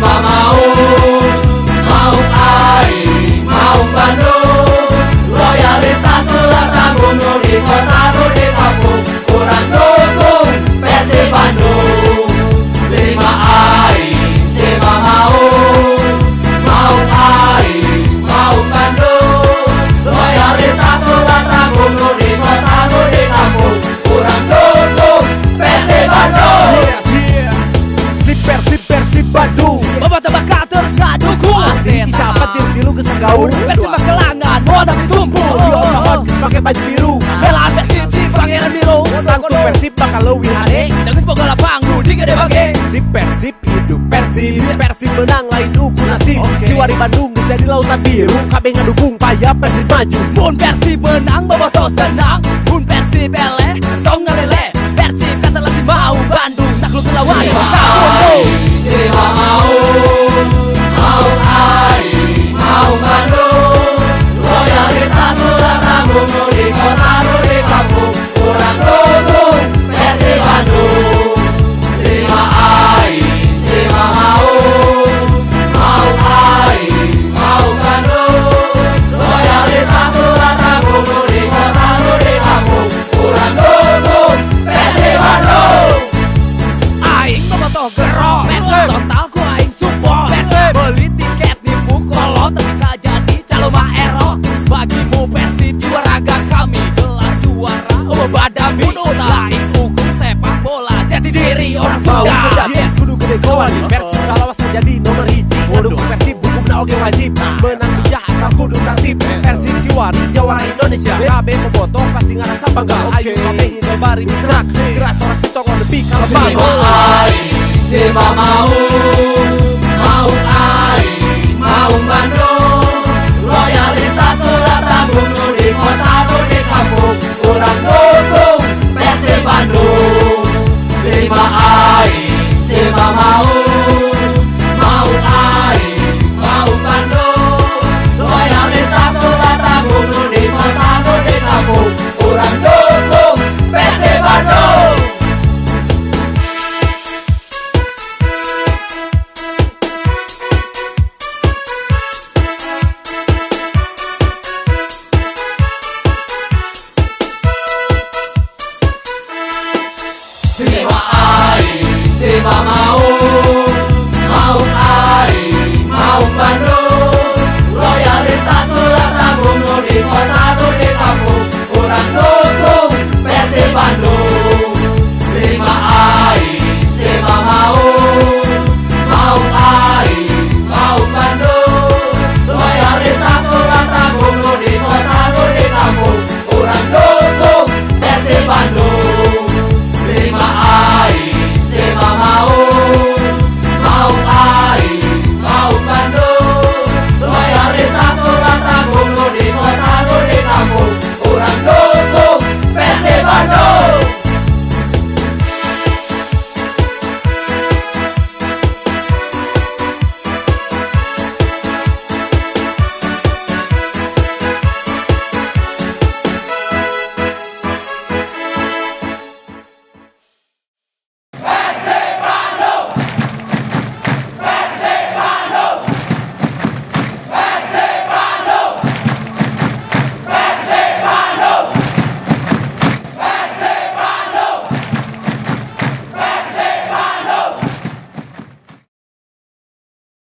mama. gaun Percuma kelangan, modal tumpu Yo naon, pakai baju biru. Belaan persip, pangeran biru. Mantu persip bakal leuwih nah, dengan eh, Tegas bogola panggung, di gede bagai, Sip persip, hidup persip Persip menang lain ukur nasib. Diwari Bandung jadi lautan biru. KB ngedukung payah persip maju. Pun persip menang, bobotoh senang Pun persip eleh, tong boboto gero Total ku aing support. Beli tiket nipu kolot Tapi tak jadi calon mah ero Bagimu Persib juara kami Gelar juara. Oh badami. Lain hukum sepak bola. Jati diri orang Sunda kudu gede kawan Persib salawas jadi nomor hiji. Ngedukung Persib hukumna oge wajib. Menang bijak asal kudu tertib. Persib Kiwari Jawara Indonesia. Kabe bobotoh pasti ngerasa bangga. Ayo kabe hingga bari mitrak Geras orang kita Silva mau Mau air Mau bandung Loyalitas sudah tabung Di kota di kampung. Kurang dukung Persib Bandung. Terima Vuelvan